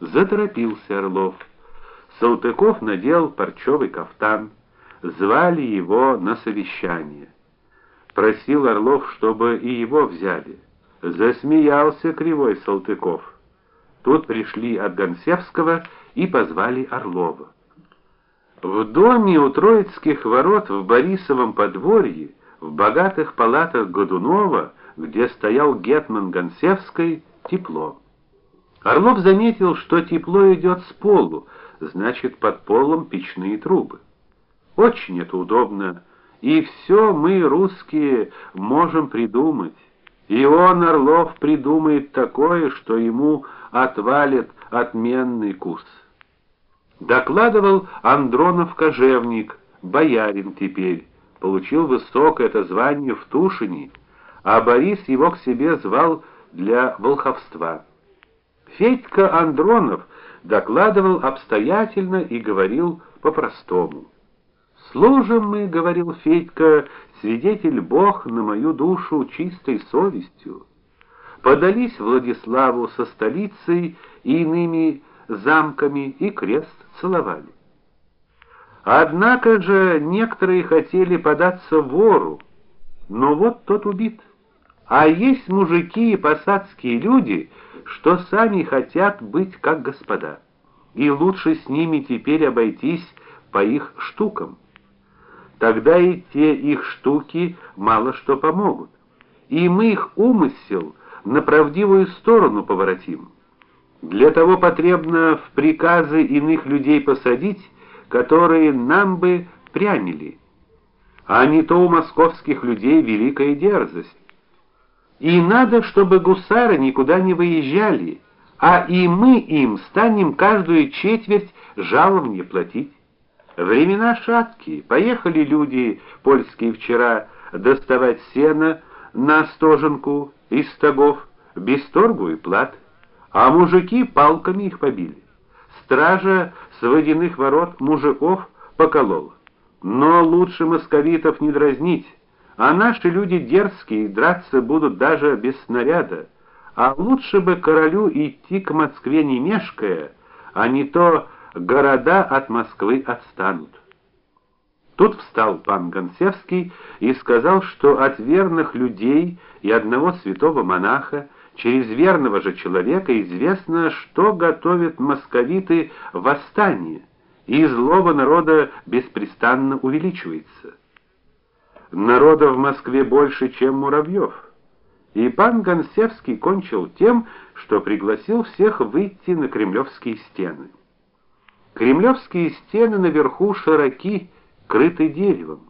Заторопился Орлов. Салтыков надел парчевый кафтан, звали его на совещание. Просил Орлов, чтобы и его взяли. Засмеялся кривой Салтыков. Тут пришли от Гонсевского и позвали Орлова. В доме у Троицких ворот в Борисовом подворье, в богатых палатах Годунова, где стоял гетман Гонсевский, тепло. Орлов заметил, что тепло идет с полу, значит, под полом печные трубы. Очень это удобно, и все мы, русские, можем придумать. И он, Орлов, придумает такое, что ему отвалит отменный кус. Докладывал Андронов Кожевник, боярин теперь, получил высокое это звание в Тушине, а Борис его к себе звал для волховства. Федька Андронов докладывал обстоятельно и говорил по-простому. Служим мы, говорил Федька, свидетель Бог на мою душу чистой совестью. Подались Владиславу со столицей и иными замками и крест целовали. Однако же некоторые хотели податься вору, но вот тот убит. А есть мужики и посадские люди, что сами хотят быть как господа. И лучше с ними теперь обойтись по их штукам. Тогда и те их штуки мало что помогут. И мы их умысел на правдивую сторону поворотим. Для того потребно в приказы иных людей посадить, которые нам бы пряняли. А не то у московских людей великая дерзость. И надо, чтобы гусары никуда не выезжали, а и мы им станем каждую четверть жалования платить. Времена шаткие. Поехали люди польские вчера доставать сено на стоженку из стогов без торгу и плат а мужики палками их побили. Стража с водяных ворот мужиков поколола. Но лучше московитов не дразнить, а наши люди дерзкие, драться будут даже без снаряда. А лучше бы королю идти к Москве не мешкая, а не то города от Москвы отстанут. Тут встал пан Гонсевский и сказал, что от верных людей и одного святого монаха Через верного же человека известно, что готовят московиты восстание, и злоба народа беспрестанно увеличивается. Народа в Москве больше, чем муравьев. И пан Гонсевский кончил тем, что пригласил всех выйти на кремлевские стены. Кремлевские стены наверху широки, крыты деревом.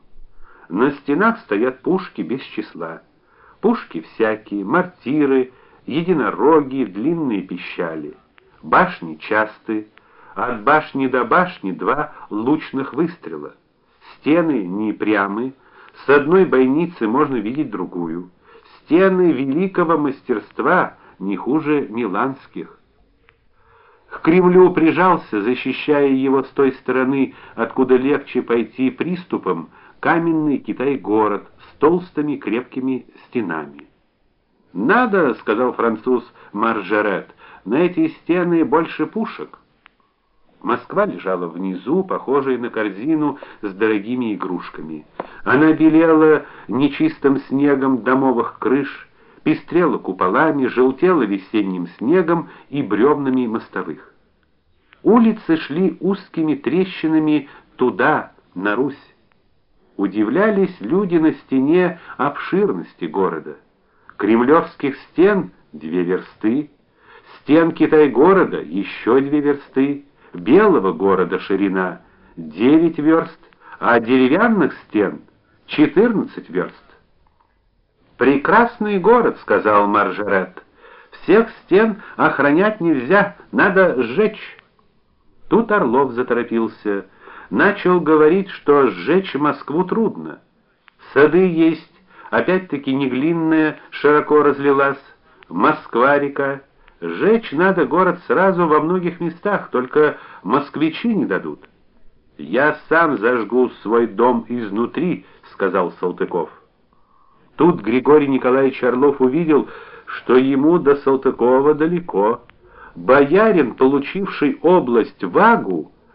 На стенах стоят пушки без числа. Пушки всякие, мортиры, единороги, длинные пищали. Башни часты, от башни до башни два лучных выстрела. Стены не прямые, с одной бойницы можно видеть другую. Стены великого мастерства, не хуже миланских. К Кремлю прижался, защищая его с той стороны, откуда легче пойти приступом, каменный Китай-город с толстыми крепкими стенами. Надо, сказал француз Маржерет. На эти стены больше пушек. Москва лежала внизу, похожая на корзину с дорогими игрушками. Она белела нечистым снегом домовых крыш, пестрела куполами, желтела весенним снегом и бревнами мостовых. Улицы шли узкими трещинами туда, на Русь. Удивлялись люди на стене обширности города. Кремлевских стен две версты, стен Китай-города еще две версты, Белого города ширина девять верст, а деревянных стен четырнадцать верст. Прекрасный город, сказал Маржерет. Всех стен охранять нельзя, надо сжечь. Тут Орлов заторопился, начал говорить, что сжечь Москву трудно. Сады есть, опять-таки неглинная широко разлилась, Москва-река. Жечь надо город сразу во многих местах, только москвичи не дадут. Я сам зажгу свой дом изнутри, сказал Салтыков. Тут Григорий Николаевич Орлов увидел, что ему до Салтыкова далеко. боярин, получивший область Вагу,